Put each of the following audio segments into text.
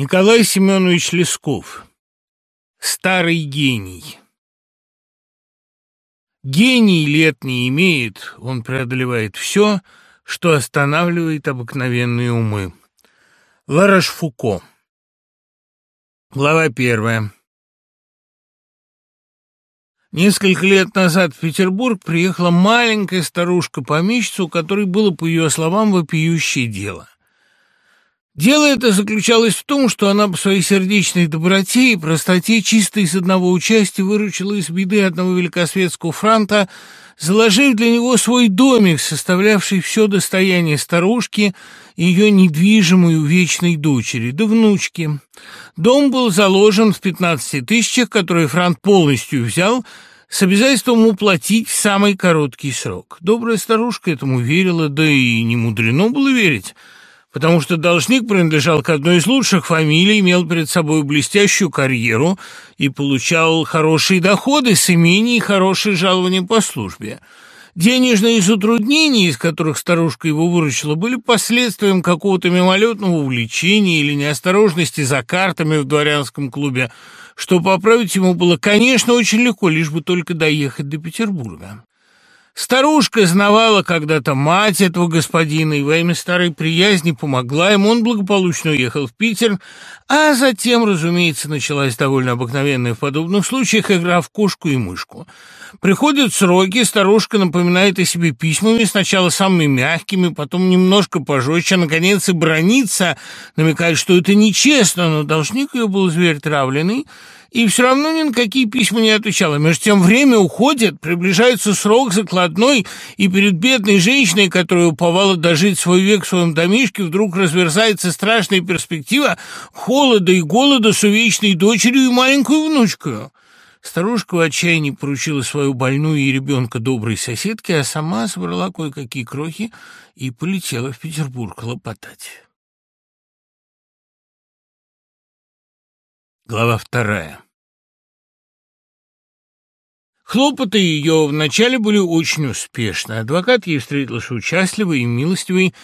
Николай Семенович Лесков. Старый гений. Гений лет не имеет, он преодолевает все, что останавливает обыкновенные умы. Лараш Фуко. Глава первая. Несколько лет назад в Петербург приехала маленькая старушка-помещица, у которой было, по ее словам, вопиющее дело. Дело это заключалось в том, что она по своей сердечной доброте и простоте чисто из одного участия выручила из беды одного великосветского франта, заложив для него свой домик, составлявший все достояние старушки и ее недвижимой вечной дочери, да внучки. Дом был заложен в пятнадцати тысячах, которые франт полностью взял, с обязательством уплатить в самый короткий срок. Добрая старушка этому верила, да и не мудрено было верить — потому что должник принадлежал к одной из лучших фамилий, имел перед собой блестящую карьеру и получал хорошие доходы с имений и хорошее жалование по службе. Денежные затруднения, из которых старушка его выручила, были последствием какого-то мимолетного увлечения или неосторожности за картами в дворянском клубе, что поправить ему было, конечно, очень легко, лишь бы только доехать до Петербурга. Старушка знавала когда-то мать этого господина и во имя старой приязни помогла ему, он благополучно уехал в Питер, а затем, разумеется, началась довольно обыкновенная в подобных случаях игра в кошку и мышку. Приходят сроки, старушка напоминает о себе письмами, сначала самыми мягкими, потом немножко пожестче, а, наконец, и бронится, намекает, что это нечестно, но должник ее был зверь травленный, и все равно ни на какие письма не отвечала. Между тем время уходит, приближается срок закладной, и перед бедной женщиной, которая уповала дожить свой век в своем домишке, вдруг разверзается страшная перспектива холода и голода с увечной дочерью и маленькую внучкой. Старушка в отчаянии поручила свою больную и ребенка доброй соседке, а сама собрала кое-какие крохи и полетела в Петербург лопотать. Глава вторая. Хлопоты ее вначале были очень успешны. Адвокат ей встретился участливый и милостивый,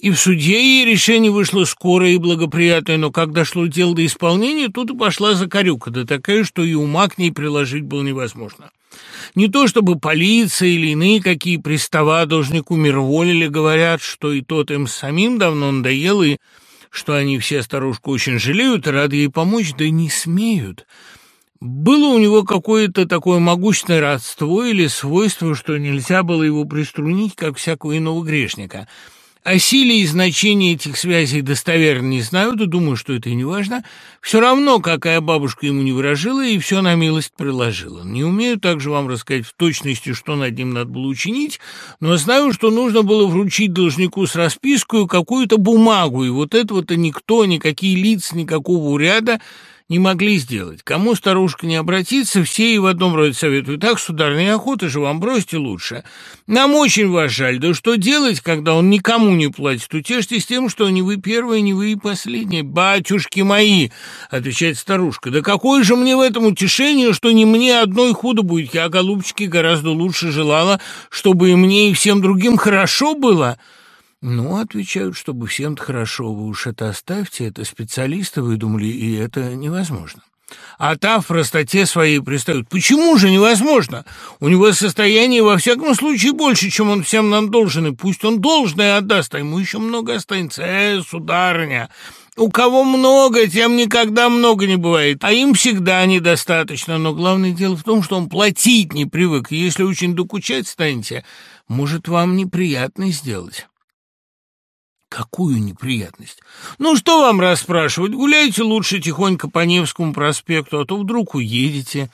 и в суде ей решение вышло скорое и благоприятное, но как дошло дело до исполнения, тут и пошла закорюка, да такая, что и ума к ней приложить было невозможно. Не то чтобы полиция или иные какие пристава должнику мирволили, говорят, что и тот им самим давно надоел, и что они все старушку очень жалеют и рады ей помочь, да не смеют. Было у него какое-то такое могущественное родство или свойство, что нельзя было его приструнить, как всякого иного грешника — о силе и значении этих связей достоверно не знаю, да думаю, что это и не важно. Все равно, какая бабушка ему не выражила, и все на милость приложила. Не умею также вам рассказать в точности, что над ним надо было учинить, но знаю, что нужно было вручить должнику с распиской какую-то бумагу, и вот этого-то никто, никакие лица, никакого уряда не могли сделать. Кому старушка не обратится, все и в одном роде советуют. Так, сударыня, охота же вам, бросьте лучше. Нам очень вас жаль. Да что делать, когда он никому не платит? Утешьтесь тем, что не вы первые, не вы и последние. Батюшки мои, отвечает старушка. Да какое же мне в этом утешение, что не мне одной худо будет. Я, голубчики, гораздо лучше желала, чтобы и мне, и всем другим хорошо было. Ну, отвечают, чтобы всем-то хорошо, вы уж это оставьте, это специалисты выдумали, и это невозможно. А та в простоте своей пристают. Почему же невозможно? У него состояние, во всяком случае, больше, чем он всем нам должен, и пусть он должное отдаст, а ему еще много останется. Э, сударыня, у кого много, тем никогда много не бывает, а им всегда недостаточно. Но главное дело в том, что он платить не привык, и если очень докучать станете, может вам неприятно сделать». Какую неприятность? Ну, что вам расспрашивать? Гуляйте лучше тихонько по Невскому проспекту, а то вдруг уедете.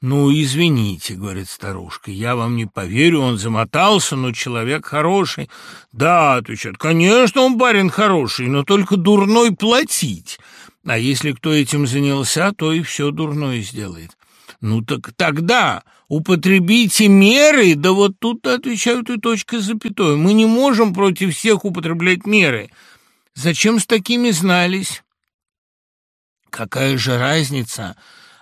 Ну, извините, говорит старушка, я вам не поверю, он замотался, но человек хороший. Да, отвечает, конечно, он барин хороший, но только дурной платить. А если кто этим занялся, то и все дурное сделает. Ну так тогда употребите меры, да вот тут отвечают и точка с запятой. Мы не можем против всех употреблять меры. Зачем с такими знались? Какая же разница?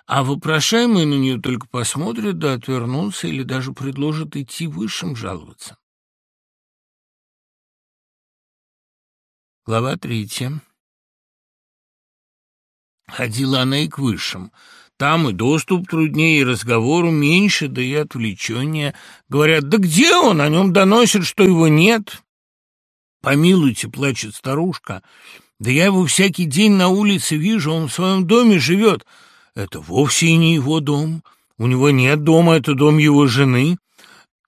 А вопрошаемый на нее только посмотрит, да отвернулся или даже предложит идти высшим жаловаться. Глава третья. Ходила она и к высшим. Там и доступ труднее, и разговору меньше, да и отвлечения. Говорят, да где он? О нем доносят, что его нет. Помилуйте, плачет старушка. Да я его всякий день на улице вижу, он в своем доме живет. Это вовсе и не его дом. У него нет дома, это дом его жены.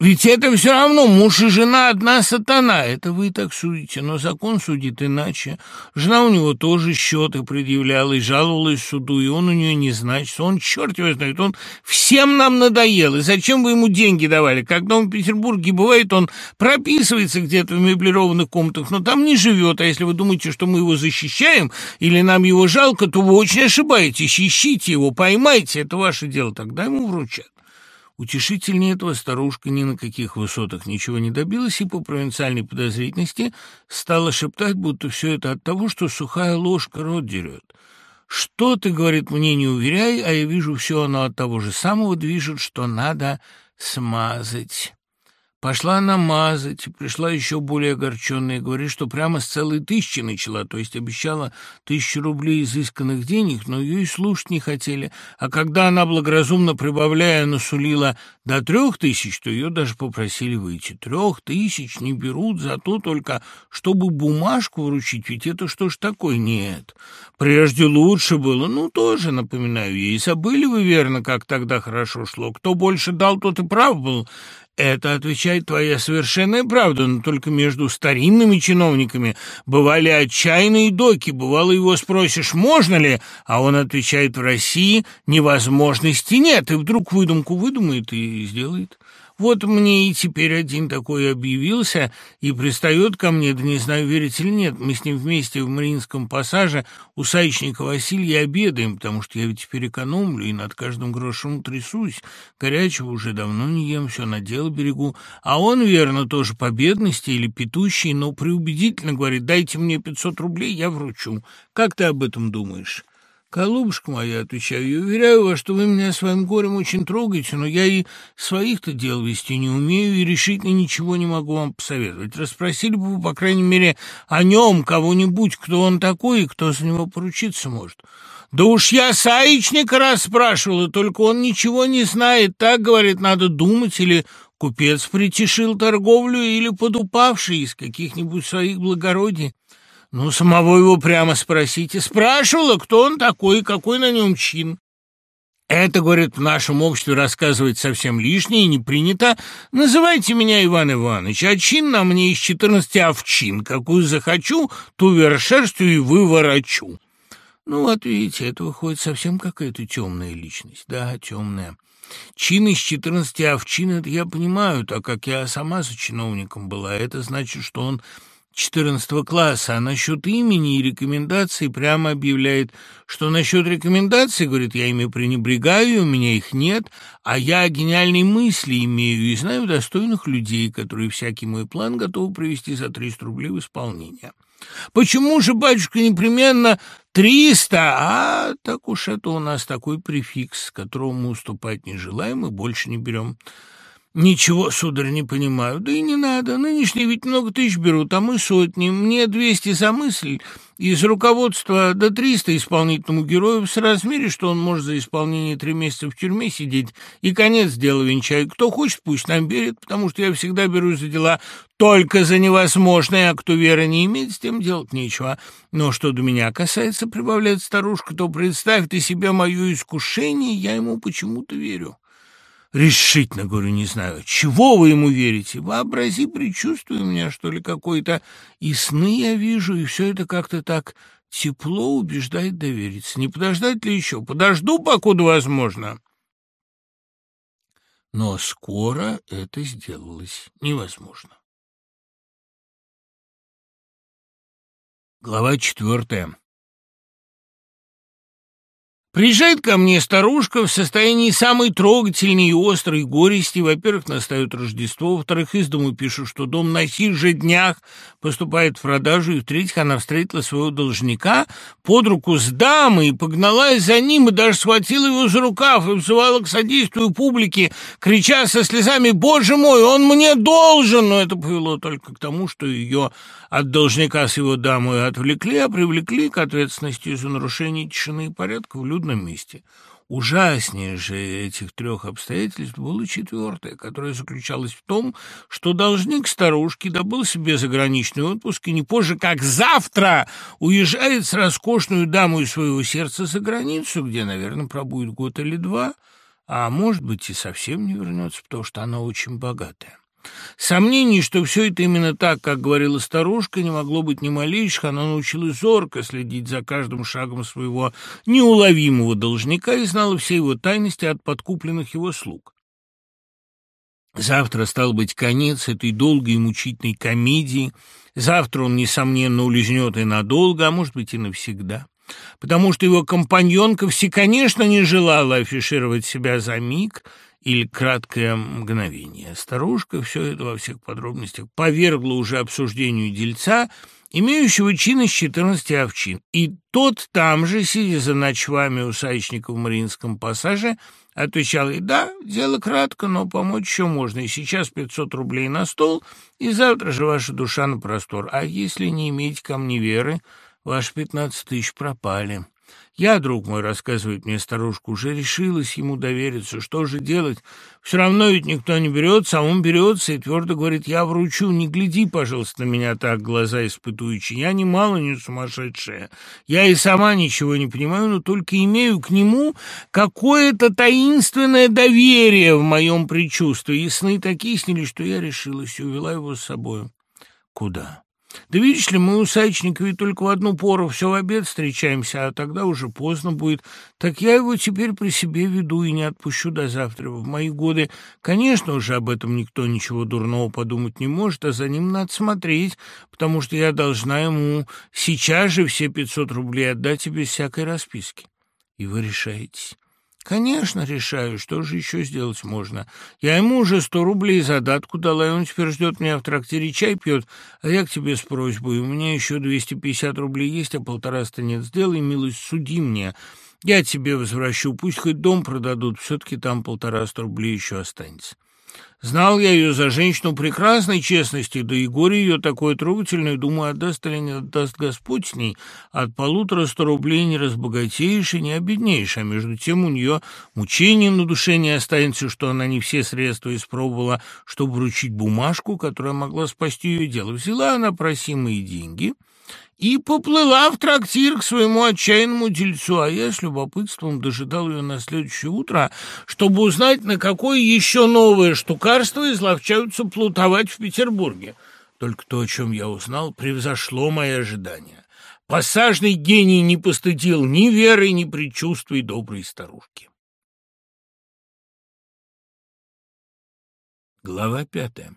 Ведь это все равно муж и жена одна сатана. Это вы так судите, но закон судит иначе. Жена у него тоже счеты предъявляла и жаловалась суду, и он у нее не значит. Он, черт его знает, он всем нам надоел. И зачем вы ему деньги давали? Когда он в Петербурге бывает, он прописывается где-то в меблированных комнатах, но там не живет. А если вы думаете, что мы его защищаем или нам его жалко, то вы очень ошибаетесь. Ищите его, поймайте, это ваше дело. Тогда ему вручат. Утешительнее этого старушка ни на каких высотах ничего не добилась и по провинциальной подозрительности стала шептать, будто все это от того, что сухая ложка рот дерет. «Что ты, — говорит, — мне не уверяй, а я вижу, все оно от того же самого движет, что надо смазать». Пошла она мазать, и пришла еще более огорченная, говорит, что прямо с целой тысячи начала, то есть обещала тысячу рублей изысканных денег, но ее и слушать не хотели. А когда она, благоразумно прибавляя, насулила до трех тысяч, то ее даже попросили выйти. Трех тысяч не берут, зато только, чтобы бумажку вручить, ведь это что ж такое? Нет. Прежде лучше было, ну, тоже, напоминаю ей. Забыли вы, верно, как тогда хорошо шло. Кто больше дал, тот и прав был. Это, отвечает твоя совершенная правда, но только между старинными чиновниками бывали отчаянные доки. Бывало, его спросишь, можно ли, а он отвечает, в России невозможности нет, и вдруг выдумку выдумает и сделает. Вот мне и теперь один такой объявился и пристает ко мне, да не знаю, верить или нет. Мы с ним вместе в Мариинском пассаже у Саечника Василия обедаем, потому что я ведь теперь экономлю и над каждым грошем трясусь. Горячего уже давно не ем, все на дело берегу. А он, верно, тоже по бедности или петущий, но преубедительно говорит, дайте мне 500 рублей, я вручу. Как ты об этом думаешь?» «Голубушка моя, — отвечаю, — я уверяю вас, что вы меня своим горем очень трогаете, но я и своих-то дел вести не умею и решительно ничего не могу вам посоветовать. Расспросили бы вы, по крайней мере, о нем кого-нибудь, кто он такой и кто за него поручиться может». «Да уж я Саичника расспрашивала, только он ничего не знает. Так, говорит, надо думать, или купец притишил торговлю, или подупавший из каких-нибудь своих благородий». Ну, самого его прямо спросите. Спрашивала, кто он такой какой на нем чин. Это, говорит, в нашем обществе рассказывать совсем лишнее не принято. Называйте меня Иван Иванович, а чин на мне из четырнадцати овчин. Какую захочу, ту вершерстью и выворочу. Ну, вот видите, это выходит совсем какая-то темная личность. Да, темная. Чин из четырнадцати овчин, это я понимаю, так как я сама за чиновником была. Это значит, что он 14 класса, а насчет имени и рекомендаций прямо объявляет, что насчет рекомендаций, говорит, я ими пренебрегаю, у меня их нет, а я гениальные мысли имею и знаю достойных людей, которые всякий мой план готовы привести за 300 рублей в исполнение. Почему же, батюшка, непременно 300? А так уж это у нас такой префикс, которого мы уступать не желаем и больше не берем. «Ничего, сударь, не понимаю. Да и не надо. Нынешние ведь много тысяч берут, а мы сотни. Мне двести за мысль. Из руководства до триста исполнительному герою в соразмере, что он может за исполнение три месяца в тюрьме сидеть. И конец дела венчает. Кто хочет, пусть нам берет, потому что я всегда берусь за дела только за невозможное, а кто веры не имеет, с тем делать нечего. Но что до меня касается, прибавляет старушка, то представь ты себе мое искушение, я ему почему-то верю». Решительно, говорю, не знаю. Чего вы ему верите? Вообрази, предчувствие у меня, что ли, какое-то. И сны я вижу, и все это как-то так тепло убеждает довериться. Не подождать ли еще? Подожду, покуда возможно. Но скоро это сделалось невозможно. Глава четвертая. Приезжает ко мне старушка в состоянии самой трогательной и острой горести. Во-первых, настает Рождество, во-вторых, из дому пишут, что дом на сих же днях поступает в продажу, и в-третьих, она встретила своего должника под руку с дамой, погналась за ним и даже схватила его за рукав и взывала к содействию публики, крича со слезами «Боже мой, он мне должен!» Но это повело только к тому, что ее от должника с его дамой отвлекли, а привлекли к ответственности за нарушение тишины и порядка в людном месте. Ужаснее же этих трех обстоятельств было четвертое, которое заключалось в том, что должник старушки добыл себе заграничный отпуск и не позже, как завтра, уезжает с роскошную дамой своего сердца за границу, где, наверное, пробудет год или два, а может быть и совсем не вернется, потому что она очень богатая. Сомнений, что все это именно так, как говорила старушка, не могло быть ни малейших, она научилась зорко следить за каждым шагом своего неуловимого должника и знала все его тайности от подкупленных его слуг. Завтра стал быть конец этой долгой и мучительной комедии. Завтра он, несомненно, улизнет и надолго, а может быть и навсегда. Потому что его компаньонка все, конечно, не желала афишировать себя за миг — или краткое мгновение. Старушка все это во всех подробностях повергла уже обсуждению дельца, имеющего чин из четырнадцати овчин. И тот там же, сидя за ночвами у Саечника в Мариинском пассаже, отвечал ей, да, дело кратко, но помочь еще можно, и сейчас пятьсот рублей на стол, и завтра же ваша душа на простор, а если не имеете ко мне веры, ваши пятнадцать тысяч пропали». Я, друг мой, рассказывает мне старушка, уже решилась ему довериться. Что же делать? Все равно ведь никто не берется, а он берется и твердо говорит, я вручу, не гляди, пожалуйста, на меня так, глаза испытующие. Я немало не сумасшедшая. Я и сама ничего не понимаю, но только имею к нему какое-то таинственное доверие в моем предчувствии. И сны такие снились, что я решилась и увела его с собой. Куда? Да видишь ли, мы у Сачниковой только в одну пору все в обед встречаемся, а тогда уже поздно будет. Так я его теперь при себе веду и не отпущу до завтра. В мои годы, конечно, уже об этом никто ничего дурного подумать не может, а за ним надо смотреть, потому что я должна ему сейчас же все пятьсот рублей отдать и без всякой расписки. И вы решаетесь. Конечно, решаю, что же еще сделать можно. Я ему уже сто рублей задатку дала, и он теперь ждет меня в трактире, чай пьет, а я к тебе с просьбой. У меня еще двести пятьдесят рублей есть, а полтораста нет. Сделай, милость, суди мне. Я тебе возвращу, пусть хоть дом продадут, все-таки там полтораста рублей еще останется. Знал я ее за женщину прекрасной честности, да и горе ее такое трогательное, думаю, отдаст или не отдаст Господь с ней, от полутора ста рублей не разбогатеешь и не обеднеешь, а между тем у нее мучение на душе не останется, что она не все средства испробовала, чтобы вручить бумажку, которая могла спасти ее дело. Взяла она просимые деньги — и поплыла в трактир к своему отчаянному дельцу, а я с любопытством дожидал ее на следующее утро, чтобы узнать, на какое еще новое штукарство изловчаются плутовать в Петербурге. Только то, о чем я узнал, превзошло мои ожидания. Пассажный гений не постыдил ни веры, ни предчувствий доброй старушки. Глава пятая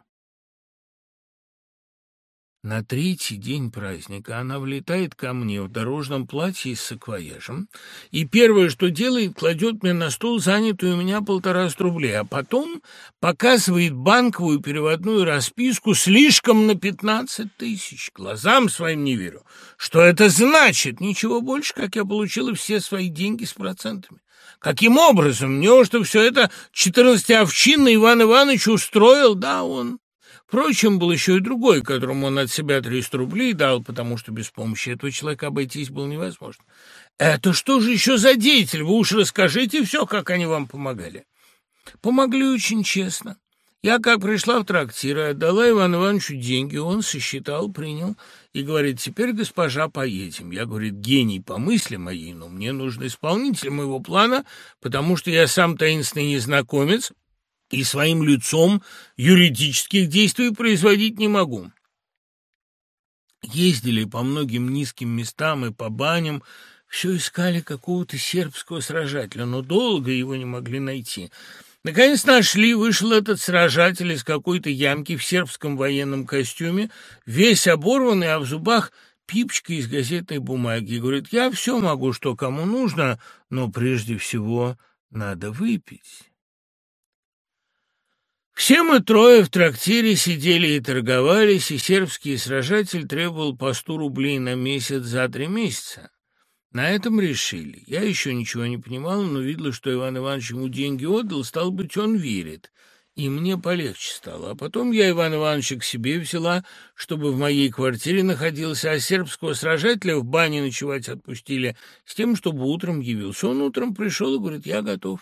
на третий день праздника она влетает ко мне в дорожном платье с саквояжем, и первое, что делает, кладет мне на стол занятую у меня полтораста рублей, а потом показывает банковую переводную расписку слишком на пятнадцать тысяч. Глазам своим не верю. Что это значит? Ничего больше, как я получила все свои деньги с процентами. Каким образом? Неужто все это четырнадцатиовчинный Иван Иванович устроил? Да, он Впрочем, был еще и другой, которому он от себя 300 рублей дал, потому что без помощи этого человека обойтись было невозможно. «Это что же еще за деятель? Вы уж расскажите все, как они вам помогали». «Помогли очень честно. Я, как пришла в трактир, отдала Ивану Ивановичу деньги, он сосчитал, принял и говорит, теперь, госпожа, поедем. Я, говорит, гений по мысли моей, но мне нужен исполнитель моего плана, потому что я сам таинственный незнакомец, и своим лицом юридических действий производить не могу. Ездили по многим низким местам и по баням, все искали какого-то сербского сражателя, но долго его не могли найти. Наконец нашли, вышел этот сражатель из какой-то ямки в сербском военном костюме, весь оборванный, а в зубах пипочкой из газетной бумаги говорит, я все могу, что кому нужно, но прежде всего надо выпить. Все мы трое в трактире сидели и торговались, и сербский сражатель требовал по сто рублей на месяц за три месяца. На этом решили. Я еще ничего не понимал, но видно, что Иван Иванович ему деньги отдал, стал быть, он верит. И мне полегче стало. А потом я Ивана Ивановича к себе взяла, чтобы в моей квартире находился, а сербского сражателя в бане ночевать отпустили, с тем, чтобы утром явился. Он утром пришел и говорит, я готов.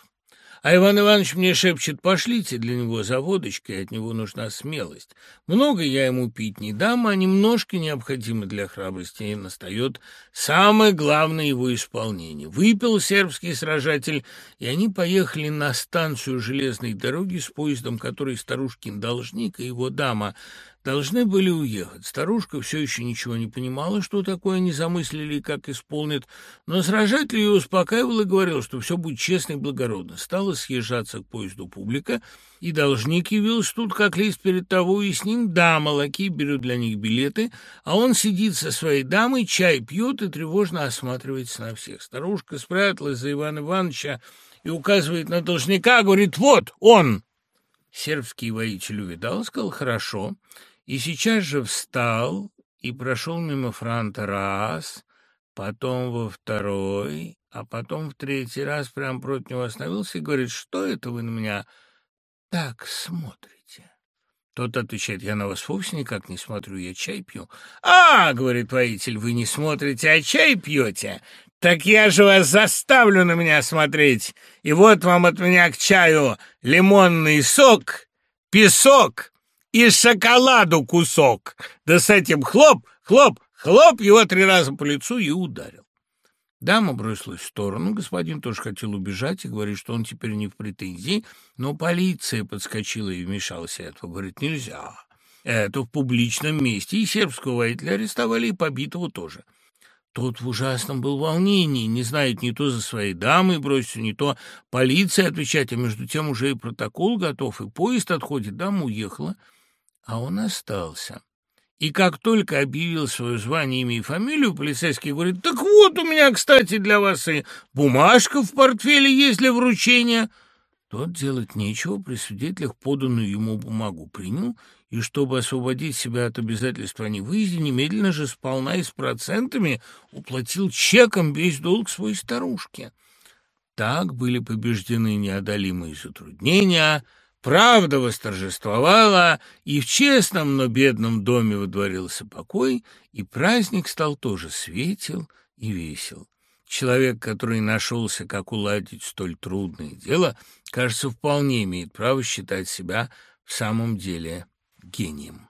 А Иван Иванович мне шепчет, пошлите для него за водочкой, от него нужна смелость. Много я ему пить не дам, а немножко необходимо для храбрости, и настает самое главное его исполнение. Выпил сербский сражатель, и они поехали на станцию железной дороги с поездом, который старушкин должник и его дама — должны были уехать. Старушка все еще ничего не понимала, что такое они замыслили и как исполнят, но сражатель ее успокаивал и говорил, что все будет честно и благородно. Стала съезжаться к поезду публика, и должник явился тут, как лист перед того, и с ним дама, лакей берет для них билеты, а он сидит со своей дамой, чай пьет и тревожно осматривается на всех. Старушка спряталась за Ивана Ивановича и указывает на должника, говорит, вот он! Сербский воитель увидал, сказал, хорошо, и сейчас же встал и прошел мимо франта раз, потом во второй, а потом в третий раз прямо против него остановился и говорит, что это вы на меня так смотрите? Тот отвечает, я на вас вовсе никак не смотрю, я чай пью. «А, — говорит воитель, — вы не смотрите, а чай пьете? Так я же вас заставлю на меня смотреть. И вот вам от меня к чаю лимонный сок, песок и шоколаду кусок. Да с этим хлоп, хлоп, хлоп его три раза по лицу и ударил. Дама бросилась в сторону, господин тоже хотел убежать и говорит, что он теперь не в претензии, но полиция подскочила и вмешалась. Этого говорит, нельзя. Это в публичном месте, и сербского воителя арестовали, и побитого тоже. Тот в ужасном был волнении, не знает ни то за своей дамой броситься, ни то полиция отвечать, а между тем уже и протокол готов, и поезд отходит, дама уехала — а он остался. И как только объявил свое звание, имя и фамилию, полицейский говорит, «Так вот у меня, кстати, для вас и бумажка в портфеле есть для вручения». Тот делать нечего, при свидетелях поданную ему бумагу принял, и чтобы освободить себя от обязательства о невыезде, немедленно же сполна и с процентами уплатил чеком весь долг своей старушке. Так были побеждены неодолимые затруднения — Правда восторжествовала, и в честном, но бедном доме водворился покой, и праздник стал тоже светел и весел. Человек, который нашелся, как уладить столь трудное дело, кажется, вполне имеет право считать себя в самом деле гением.